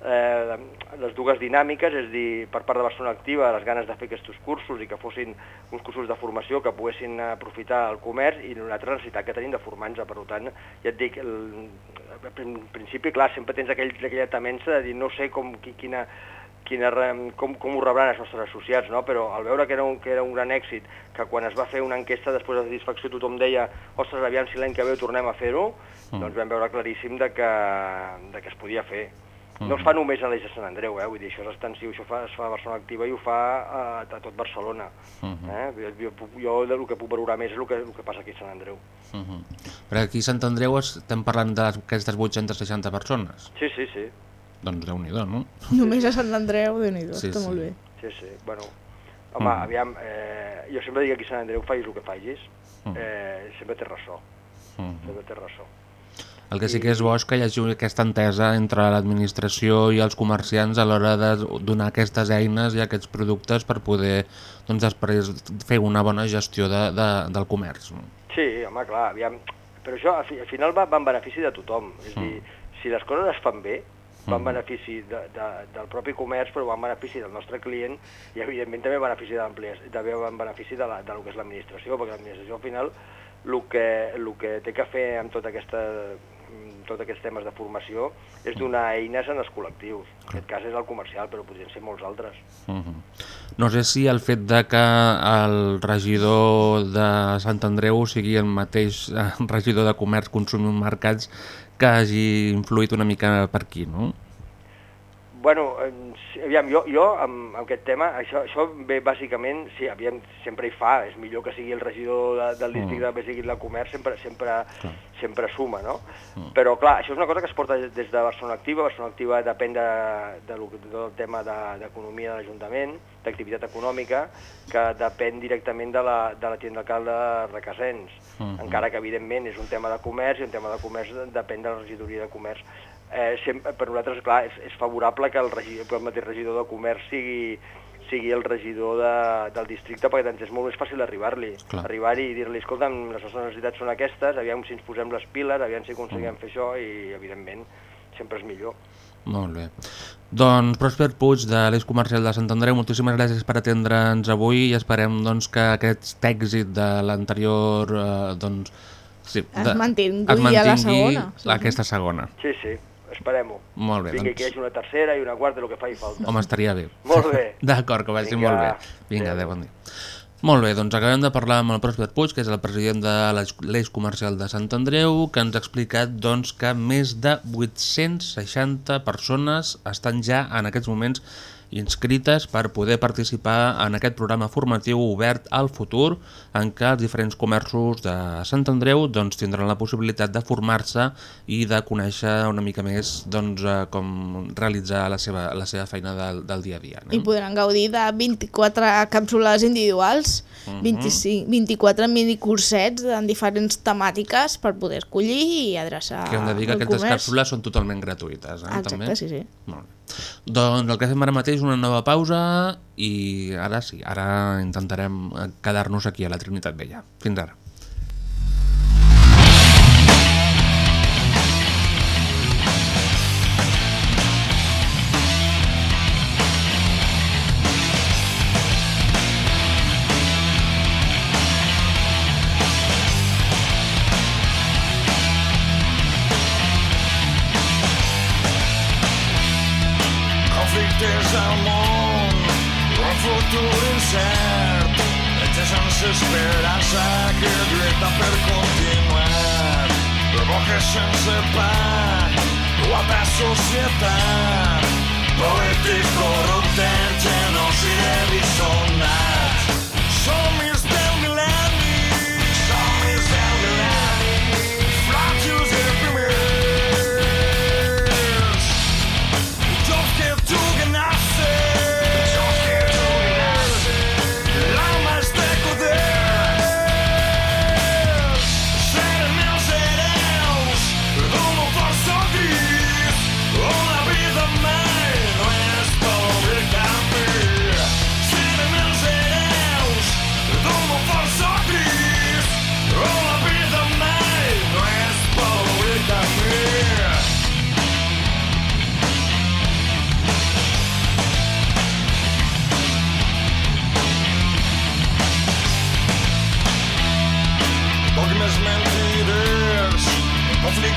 eh, les dues dinàmiques, és dir, per part de Barcelona Activa, les ganes de fer aquests cursos i que fossin uns cursos de formació que poguessin aprofitar el comerç i l'altra necessitat que tenim de formar-nos. Per tant, ja et dic, el, en principi, clar, sempre tens aquell, aquella temença de dir no sé com, qui- quina, quina, com, com ho rebran els nostres associats, no? però al veure que era, un, que era un gran èxit, que quan es va fer una enquesta després de satisfacció tothom deia ostres, aviam si l'any que ve tornem a fer-ho, doncs vam veure claríssim de que, de que es podia fer. No es fa només a l'Eix de Sant Andreu, eh? vull dir, això és extensiu, això fa, es fa a Barcelona Activa i ho fa a, a tot Barcelona. eh? jo, jo, jo el que puc valorar més és el que, el que passa aquí a Sant Andreu. -huh. Perquè aquí a Sant Andreu estem parlant d'aquestes 860 persones. Sí, sí, sí. Doncs déu nhi no? Només a Sant Andreu, déu nhi Sí, està sí. molt bé. Sí, sí, bueno, Home, Mm. aviam, eh, jo sempre dic que aquí a Sant Andreu facis el que facis, Mm. eh, sempre té ressò, Mm. sempre té ressò. El que sí que és bo és que hi hagi aquesta entesa entre l'administració i els comerciants a l'hora de donar aquestes eines i aquests productes per poder doncs, després fer una bona gestió de, de, del comerç. no? Sí, home, clar, aviam, però això al fi- al final va, va en benefici de tothom, és a dir, si les coses es fan bé, va en Mm. benefici de, de, del propi comerç, però va en benefici del nostre client i evidentment també va en benefici de també va en benefici de, la, de lo que és l'administració, perquè l'administració al final el que, el que té que fer amb tota aquesta, amb tots aquests temes de formació és donar eines en els col·lectius. En aquest cas és el comercial, però podrien ser molts altres. Mhm. No sé si el fet de que el regidor de Sant Andreu sigui el mateix eh, regidor de Comerç, Consum i Mercats que hagi influït una mica per aquí, no? Bueno, eh, aviam, jo, jo amb, amb aquest tema, això, això ve bàsicament, sí, aviam, sempre hi fa, és millor que sigui el regidor de, del districte, Mm. que sigui la comerç, sempre, sempre, Clar. sempre suma, no? Mm. Però clar, això és una cosa que es porta des de Barcelona Activa, Barcelona Activa depèn de, de, lo, del tema de- d'economia de, l'Ajuntament, d'activitat econòmica, que depèn directament de la, de la tienda d'alcalde Requesens, Mhm. encara que evidentment és un tema de comerç i un tema de comerç depèn de la regidoria de comerç. Eh, sempre, per nosaltres, clar, és, és favorable que el, regidor, que el mateix regidor de comerç sigui, sigui el regidor de, del districte perquè ens és molt més fàcil arribar-li. Arribar-hi i dir-li, escolta'm, les nostres necessitats són aquestes, aviam si ens posem les piles, aviam si aconseguim fer això i, evidentment, sempre és millor. Molt bé. Doncs Prosper Puig, de l'Eix Comercial de Sant Andreu, moltíssimes gràcies per atendre'ns avui i esperem doncs, que aquest èxit de l'anterior... Eh, doncs, sí, Es mantingui es a la mantingui segona, sí, sí. aquesta segona. Sí, sí, esperem-ho. Molt bé, Vinga, doncs. que hi hagi una tercera i una quarta, el que faci falta. Home, estaria bé. Molt bé. D'acord, que vagi Vinga. molt bé. Vinga, adéu, bon dia. Molt bé, doncs acabem de parlar amb el Prosper Puig, que és el president de l'Eix Comercial de Sant Andreu, que ens ha explicat doncs, que més de 860 persones estan ja en aquests moments inscrites per poder participar en aquest programa formatiu obert al futur en què els diferents comerços de Sant Andreu doncs, tindran la possibilitat de formar-se i de conèixer una mica més doncs, eh, com realitzar la seva, la seva feina del, del dia a dia. I podran gaudir de 24 càpsules individuals, Mhm. 25, 24 minicursets en diferents temàtiques per poder escollir i adreçar Que hem de dir que aquestes comerç. càpsules són totalment gratuïtes. Eh, Exacte, també? sí, sí. Molt bé. Doncs el que fem ara mateix una nova pausa i ara sí, ara intentarem quedar-nos aquí a la Trinitat Vella. Fins ara. naturen cert Ella sense esperança que lluita per continuar Revoca sense pa Guapa societat Polític corrupte que no s'hi deu Som-hi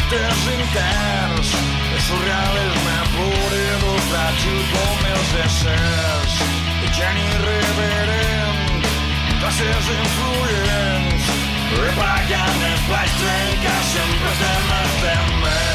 conflictes interns, el surrealisme pur i dur fràgil com els éssers, gent irreverent, classes influents, repagandes, plats trencats, sempre estem, estem més.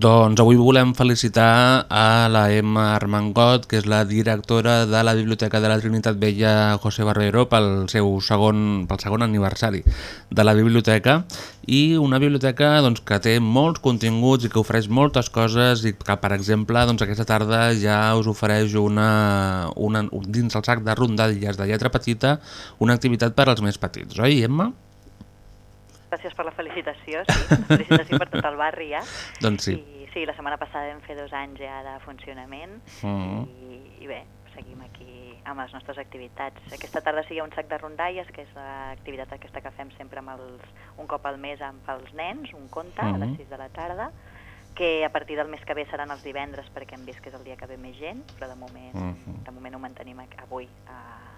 Doncs avui volem felicitar a la Emma Armangot, que és la directora de la Biblioteca de la Trinitat Vella José Barbero pel seu segon, pel segon aniversari de la biblioteca i una biblioteca doncs, que té molts continguts i que ofereix moltes coses i que, per exemple, doncs, aquesta tarda ja us ofereix una, una, dins el sac de rondalles de lletra petita una activitat per als més petits, oi, Emma? Gràcies per la felicitació, sí, felicitació per tot el barri ja. Doncs sí. I sí, la setmana passada vam fer dos anys ja de funcionament Mm. i, i bé, seguim aquí amb les nostres activitats. Aquesta tarda ha un sac de rondalles, que és l'activitat aquesta que fem sempre amb els, un cop al mes amb els nens, un conte a les Mhm. 6 de la tarda, que a partir del mes que ve seran els divendres perquè hem vist que és el dia que ve més gent, però de moment, Mhm. de moment ho mantenim avui a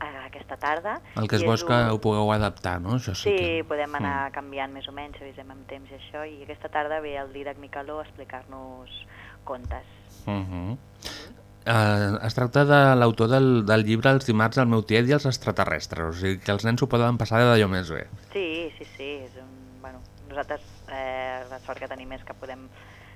aquesta tarda. El que és que un- ho pugueu adaptar, no? Això sí, Sí, que... podem anar canviant més o menys, avisem amb temps i això, i aquesta tarda ve el Didac Micaló a explicar-nos contes. Uh -huh. uh, es tracta de l'autor del, del llibre Els dimarts del meu tiet i els extraterrestres, o sigui que els nens ho poden passar d'allò més bé. Sí, sí, sí, és un, bueno, nosaltres eh, la sort que tenim és que podem,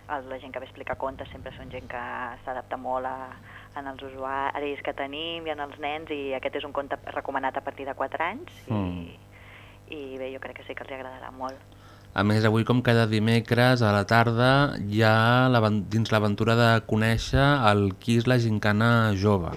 la gent que ve a explicar contes sempre són gent que s'adapta molt a, en els usuaris que tenim i en els nens, i aquest és un conte recomanat a partir de 4 anys, i, Mm. i bé, jo crec que sí que els agradarà molt. A més, avui, com cada dimecres, a la tarda, hi ha dins l'aventura de conèixer el qui és la gincana jove.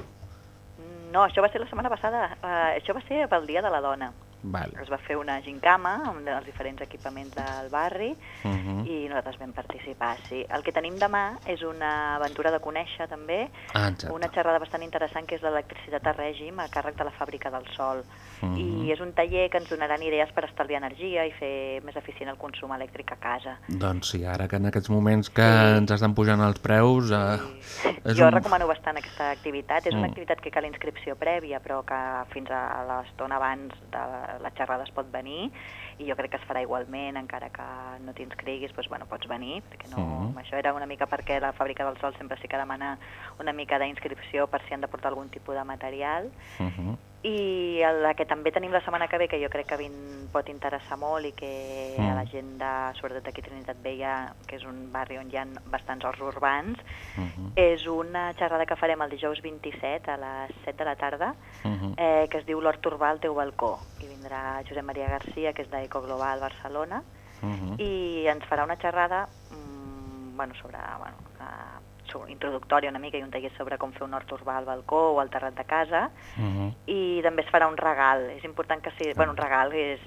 No, això va ser la setmana passada, eh, això va ser pel Dia de la Dona. Val. Es va fer una gincama amb els diferents equipaments del barri Uh -huh. i nosaltres vam participar, sí. El que tenim demà és una aventura de conèixer també, Ah, exacte. una xerrada bastant interessant que és l'electricitat a règim a càrrec de la fàbrica del sol. Mhm. I és un taller que ens donaran idees per estalviar energia i fer més eficient el consum elèctric a casa. Doncs sí, ara que en aquests moments que ens estan pujant els preus... Eh, és jo un... recomano bastant aquesta activitat. És una Mm. activitat que cal inscripció prèvia, però que fins a l'estona abans de la xerrada es pot venir i jo crec que es farà igualment, encara que no t'inscriguis, doncs, bueno, pots venir, perquè no, Mhm. això era una mica perquè la Fàbrica del Sol sempre sí que demana una mica d'inscripció per si han de portar algun tipus de material. Uh -huh. I la que també tenim la setmana que ve, que jo crec que vin, pot interessar molt i que Mm. a la gent, de, sobretot aquí Trinitat Vella, que és un barri on hi ha bastants horts urbans, Uh-huh. és una xerrada que farem el dijous 27 a les 7 de la tarda, Uh-huh. eh, que es diu L'Hort Urbà al teu balcó. I vindrà Josep Maria Garcia, que és d'Eco Global Barcelona, Uh-huh. i ens farà una xerrada mm, bueno, sobre, bueno, uh, sobre introductòria una mica i un taller sobre com fer un hort urbà al balcó o al terrat de casa Uh-huh. i també es farà un regal. És important que sigui... Bueno, un regal és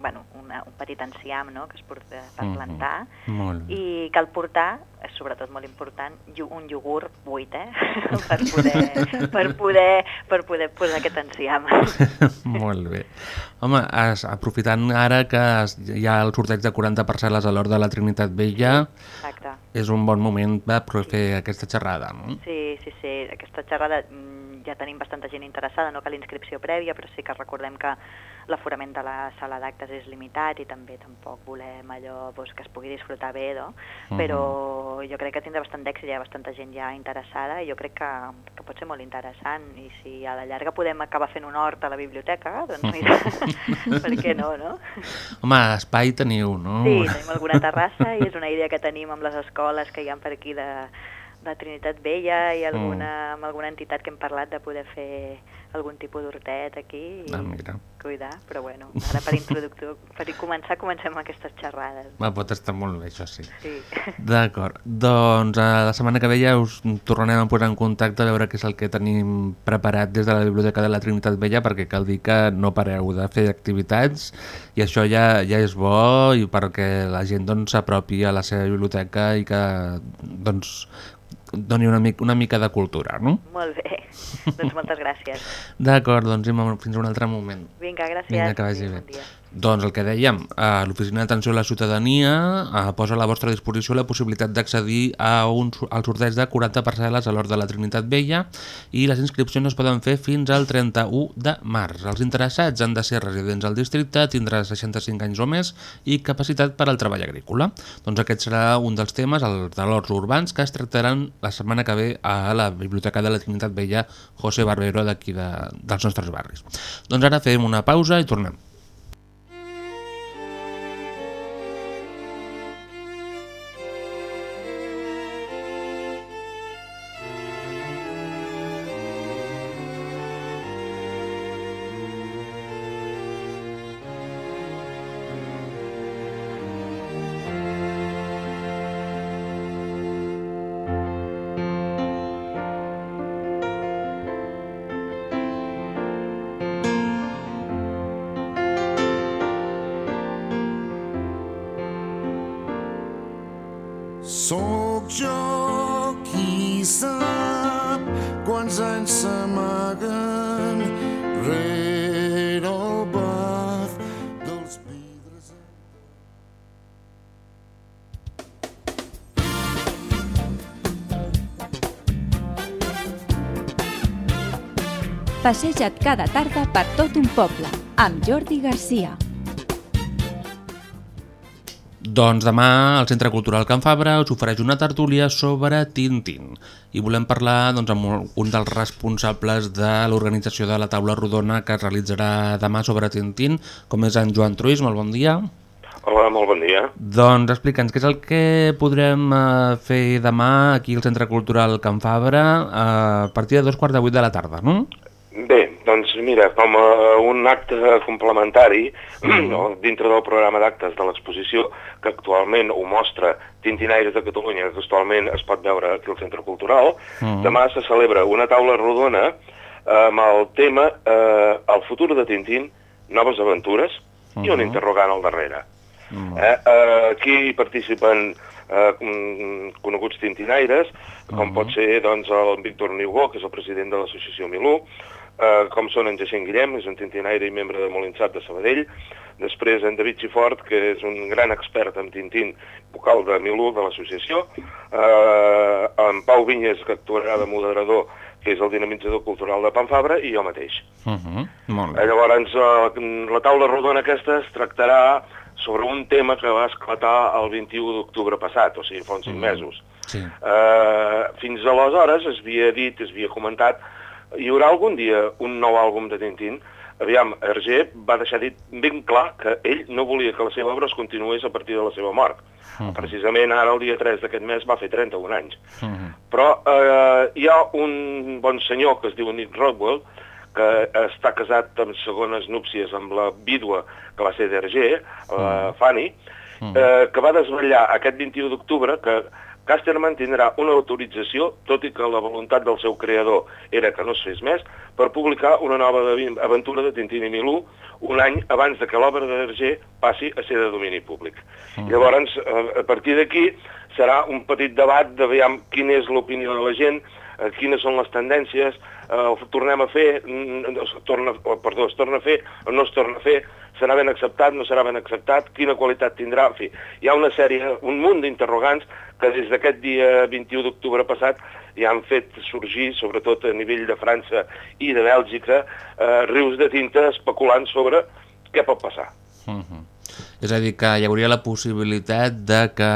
bueno, una, un petit enciam no? que es porta per Mhm. plantar Molt bé. i cal portar, és sobretot molt important, un iogurt buit, eh? per, poder, per, poder, per poder posar aquest enciam. Molt bé. Home, es, aprofitant ara que es, hi ha el sorteig de 40 parcel·les a l'Hort de la Trinitat Vella, Exacte. és un bon moment per fer aquesta xerrada, no? Sí, sí, sí. Aquesta xerrada mm, ja tenim bastanta gent interessada, no cal inscripció prèvia, però sí que recordem que l'aforament de la sala d'actes és limitat i també tampoc volem allò doncs, que es pugui disfrutar bé, no? Mhm. Però jo crec que tindrà bastant d'èxit, hi ha bastanta gent ja interessada i jo crec que, que pot ser molt interessant i si a la llarga podem acabar fent un hort a la biblioteca, doncs mira, per què no, no? Home, espai teniu, no? Sí, tenim alguna terrassa i és una idea que tenim amb les escoles que hi ha per aquí de, de Trinitat Vella i alguna, amb alguna entitat que hem parlat de poder fer algun tipus d'hortet aquí i Ah, mira. cuidar, però bueno, ara per introductor, per començar, comencem amb aquestes xerrades. Va, pot estar molt bé, això sí. Sí. D'acord. Doncs eh, la setmana que ve ja us tornarem a posar en contacte a veure què és el que tenim preparat des de la Biblioteca de la Trinitat Vella perquè cal dir que no pareu de fer activitats i això ja ja és bo i perquè la gent doncs, s'apropi a la seva biblioteca i que doncs, doni una, mica, una mica de cultura, no? Molt bé, doncs moltes gràcies. D'acord, doncs Imma, fins a un altre moment. Vinga, gràcies. Vinga, que vagi Adéu, bé. bon dia. Doncs el que dèiem, eh, l'Oficina d'Atenció a la Ciutadania eh, posa a la vostra disposició la possibilitat d'accedir al sorteig de 40 parcel·les a l'Hort de la Trinitat Vella i les inscripcions es poden fer fins al 31 de març. Els interessats han de ser residents al districte, tindrà 65 anys o més i capacitat per al treball agrícola. Doncs aquest serà un dels temes, el de l'horts urbans, que es tractaran la setmana que ve a la Biblioteca de la Trinitat Vella José Barbero d'aquí de, dels nostres barris. Doncs ara fem una pausa i tornem. Passeja't cada tarda per tot un poble, amb Jordi Garcia. Doncs demà el Centre Cultural Can Fabra us ofereix una tertúlia sobre Tintín i volem parlar doncs, amb un dels responsables de l'organització de la taula rodona que es realitzarà demà sobre Tintín, com és en Joan Truís, molt bon dia. Hola, molt bon dia. Doncs explica'ns què és el que podrem eh, fer demà aquí al Centre Cultural Can Fabra eh, a partir de dos quarts de vuit de la tarda, no? Bé, doncs mira, com a un acte complementari no, dintre del programa d'actes de l'exposició que actualment ho mostra Tintinaires de Catalunya, que actualment es pot veure aquí al Centre Cultural, Mm. demà se celebra una taula rodona eh, amb el tema eh, El futur de Tintín, noves aventures i un Mhm. interrogant al darrere. Eh, eh, aquí participen eh, mm, coneguts tintinaires, com pot ser doncs, el Víctor Niugó, que és el president de l'associació Milú, eh, com són en Jacint Guillem, és un tintinaire i membre de Molinsat de Sabadell, després en David Gifort, que és un gran expert en Tintín, vocal de Milú, de l'associació, eh, en Pau Vinyes, que actuarà de moderador, que és el dinamitzador cultural de Panfabra, i jo mateix. Uh -huh. Molt Eh, Llavors, eh, la taula rodona aquesta es tractarà sobre un tema que va esclatar el 21 d'octubre passat, o sigui, fa uns cinc mesos. Sí. Eh, fins aleshores es havia dit, es havia comentat, hi haurà algun dia un nou àlbum de Tintín. Aviam, Hergé va deixar dit ben clar que ell no volia que la seva obra es continués a partir de la seva mort. Precisament ara, el dia 3 d'aquest mes, va fer 31 anys. Però eh, hi ha un bon senyor que es diu Nick Rodwell, que està casat amb segones núpcies amb la vídua que va ser d'Hergé, la Fanny, eh, que va desvetllar aquest 21 d'octubre que Casterman tindrà una autorització, tot i que la voluntat del seu creador era que no es fes més, per publicar una nova aventura de Tintín i Milú un any abans de que l'obra d'Hergé passi a ser de domini públic. Llavors, eh, a partir d'aquí, serà un petit debat de veure quina és l'opinió de la gent, eh, quines són les tendències, eh, ho tornem a fer, mm, es torna, perdó, es torna a fer o no es torna a fer, serà ben acceptat, no serà ben acceptat, quina qualitat tindrà, en fi, hi ha una sèrie, un munt d'interrogants que des d'aquest dia 21 d'octubre passat ja han fet sorgir, sobretot a nivell de França i de Bèlgica, eh, rius de tinta especulant sobre què pot passar. Uh -huh. És a dir, que hi hauria la possibilitat de que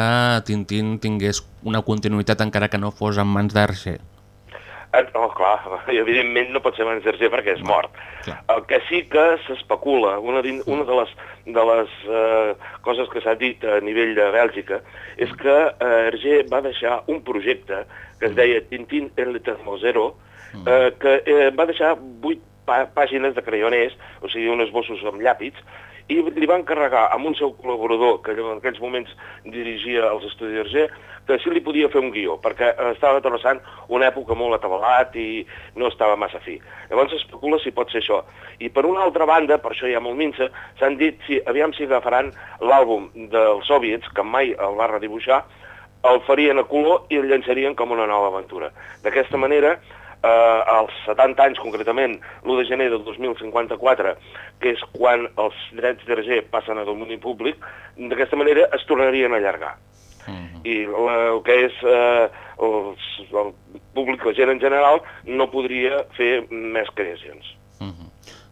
Tintín tingués una continuïtat encara que no fos en mans d'Arxer. Eh, Oh, clar, i evidentment no pot ser Mans d'Arger perquè és mort. El que sí que s'especula, una, din- una de les, de les eh, coses que s'ha dit a nivell de Bèlgica, és que eh, Hergé va deixar un projecte que es deia Tintín en l'Eterno Zero, eh, que eh, va deixar vuit pà pàgines de crayoners, o sigui, uns esbossos amb llàpids, i li van carregar amb un seu col·laborador, que en aquells moments dirigia els estudis d'Hergé, que sí li podia fer un guió, perquè estava travessant una època molt atabalat i no estava massa fi. Llavors especula si pot ser això. I per una altra banda, per això ha molt minsa, s'han dit si aviam si agafaran l'àlbum dels soviets, que mai el va redibuixar, el farien a color i el llançarien com una nova aventura. D'aquesta manera, eh, als 70 anys concretament, l'1 de gener del 2054, que és quan els drets d'Hergé passen a domini públic, d'aquesta manera es tornarien a allargar. I la, el que és eh, els, el públic, la gent en general, no podria fer més creacions.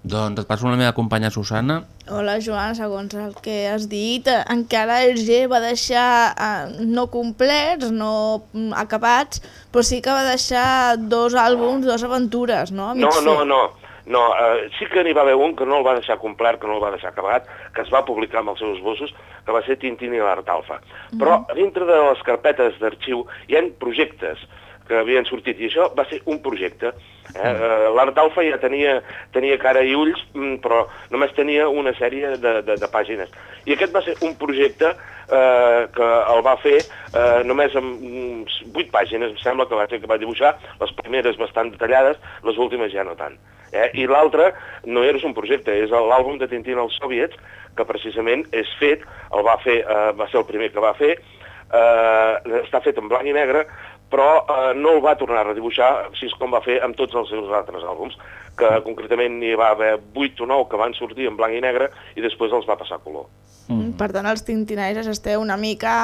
Doncs et passo amb la meva companya Susana. Hola Joan, segons el que has dit, eh, encara Hergé va deixar eh, no complets, no mm, acabats, però sí que va deixar dos àlbums, dues aventures, no? No, fer. no, no. No, eh, sí que n'hi va haver un que no el va deixar complet, que no el va deixar acabat, que es va publicar amb els seus esbossos, que va ser Tintín i l'Art Alfa. Però dintre de les carpetes d'arxiu hi ha projectes que havien sortit, i això va ser un projecte. Eh? Eh, L'Art Alfa ja tenia, tenia cara i ulls, mm, però només tenia una sèrie de, de, de pàgines. I aquest va ser un projecte eh, que el va fer eh, només amb mm, vuit pàgines, em sembla que va ser que va dibuixar, les primeres bastant detallades, les últimes ja no tant. Eh? I l'altre no era un projecte, és l'àlbum de Tintín als soviets, que precisament és fet, el va fer, eh, va ser el primer que va fer, eh, està fet en blanc i negre, però eh, no el va tornar a redibuixar, així és com va fer amb tots els seus altres àlbums, que concretament n'hi va haver 8 o 9 que van sortir en blanc i negre i després els va passar a color. Mm. Per tant, els tintinaires esteu una mica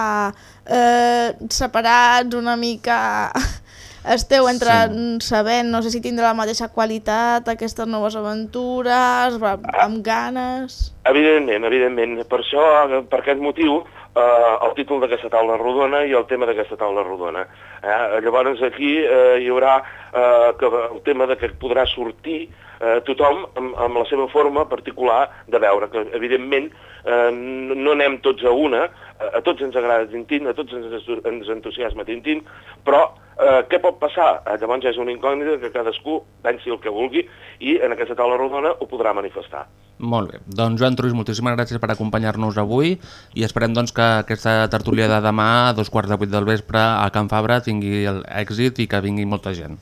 eh, separats, una mica... Esteu entre sí. sabent, no sé si tindrà la mateixa qualitat aquestes noves aventures, va- amb ganes... Evidentment, evidentment. Per això, eh, per aquest motiu, eh, el títol d'aquesta taula rodona i el tema d'aquesta taula rodona. Eh? Llavors aquí eh, hi haurà eh, que el tema de que podrà sortir eh, tothom amb, amb la seva forma particular de veure, que evidentment eh, no anem tots a una, a tots ens agrada Tintín, a tots ens, ens entusiasma Tintín, però eh, què pot passar? Eh, llavors és una incògnita que cadascú pensi el que vulgui i en aquesta taula rodona ho podrà manifestar. Molt bé. Doncs Joan Truís, moltíssimes gràcies per acompanyar-nos avui i esperem doncs, que aquesta tertúlia de demà a dos quarts de vuit del vespre a Can Fabra tingui el èxit i que vingui molta gent.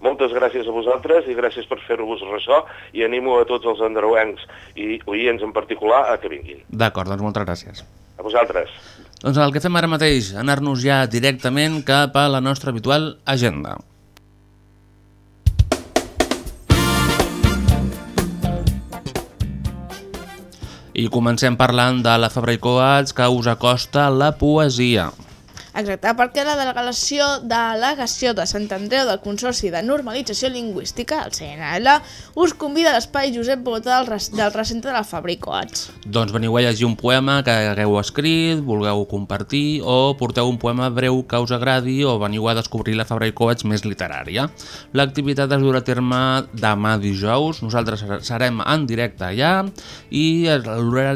Moltes gràcies a vosaltres i gràcies per fer-vos ressò i animo a tots els andreuencs i oients en particular a que vinguin. D'acord, doncs moltes gràcies. A vosaltres. Doncs el que fem ara mateix, anar-nos ja directament cap a la nostra habitual agenda. I comencem parlant de la Fabra i Coats que us acosta la poesia. Exacte, perquè la delegació delegació de Sant Andreu del Consorci de Normalització Lingüística, el CNL, us convida a l'espai Josep Bota del, del recinte de la Coats. Doncs veniu a llegir un poema que hagueu escrit, vulgueu compartir o porteu un poema breu que us agradi o veniu a descobrir la Coats més literària. L'activitat es durà a terme demà dijous, nosaltres ser- serem en directe allà i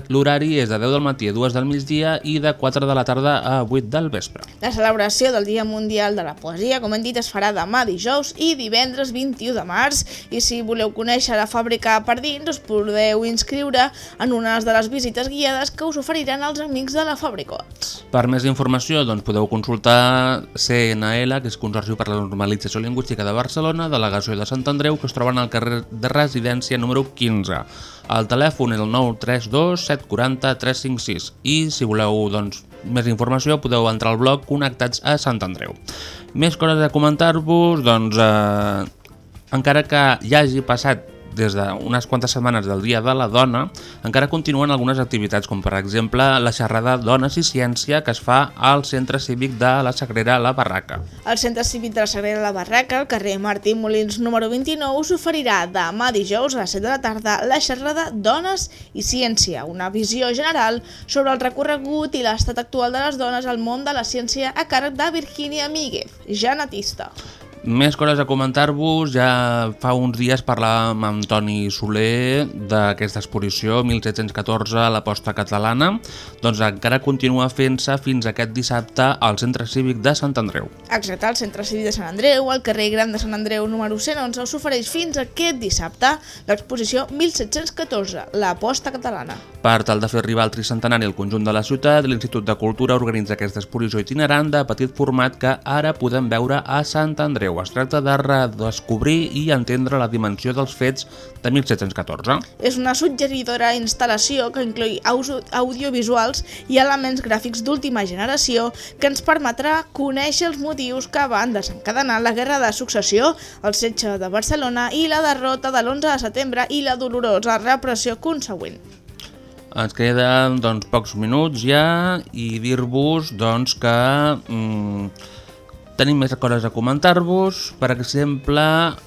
l'horari és de 10 del matí a 2 del migdia i de 4 de la tarda a 8 del vespre. La celebració del Dia Mundial de la Poesia, com hem dit, es farà demà dijous i divendres 21 de març i si voleu conèixer la fàbrica per dins us podeu inscriure en una de les visites guiades que us oferiran els amics de la Fabricots. Per més informació doncs, podeu consultar CNL, que és Consorci per la Normalització Lingüística de Barcelona, delegació de Sant Andreu, que es troben al carrer de residència número 15. El telèfon és el 932 740 356 i si voleu doncs, més informació podeu entrar al blog Connectats a Sant Andreu. Més coses a comentar-vos, doncs eh, encara que ja hagi passat des d'unes quantes setmanes del Dia de la Dona, encara continuen algunes activitats, com per exemple la xerrada Dones i Ciència que es fa al Centre Cívic de la Sagrera La Barraca. El Centre Cívic de la Sagrera La Barraca, al carrer Martí Molins número 29, us oferirà demà dijous a les 7 de la tarda la xerrada Dones i Ciència, una visió general sobre el recorregut i l'estat actual de les dones al món de la ciència a càrrec de Virginia Míguez, genetista. Més coses a comentar-vos, ja fa uns dies parlàvem amb Toni Soler d'aquesta exposició 1714 a la posta catalana, doncs encara continua fent-se fins aquest dissabte al Centre Cívic de Sant Andreu. Exacte, al Centre Cívic de Sant Andreu, al carrer Gran de Sant Andreu número 111, us ofereix fins aquest dissabte l'exposició 1714, la posta catalana. Per tal de fer arribar el tricentenari al conjunt de la ciutat, l'Institut de Cultura organitza aquesta exposició itinerant de petit format que ara podem veure a Sant Andreu. Es tracta de redescobrir i entendre la dimensió dels fets de 1714. És una suggeridora instal·lació que inclou audiovisuals i elements gràfics d'última generació que ens permetrà conèixer els motius que van desencadenar la Guerra de Successió, el setge de Barcelona i la derrota de l'11 de setembre i la dolorosa repressió consegüent. Ens queden doncs, pocs minuts ja i dir-vos doncs, que mm, tenim més coses a comentar-vos. Per exemple,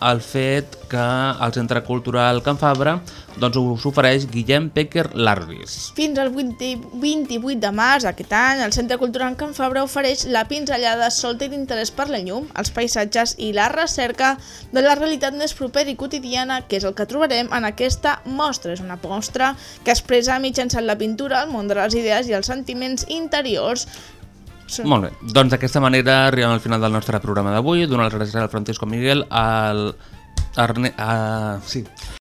el fet que el Centre Cultural Can Fabra doncs, us ofereix Guillem Pecker Lardis. Fins al 20 28 de març d'aquest any, el Centre Cultural Can Fabra ofereix la pinzellada solta i d'interès per la llum, els paisatges i la recerca de la realitat més propera i quotidiana, que és el que trobarem en aquesta mostra. És una mostra que expressa mitjançant la pintura el món de les idees i els sentiments interiors. Són- Molt bé, doncs d'aquesta manera arribem al final del nostre programa d'avui. Donar les gràcies al Francisco Miguel, al... Arne... A... Sí.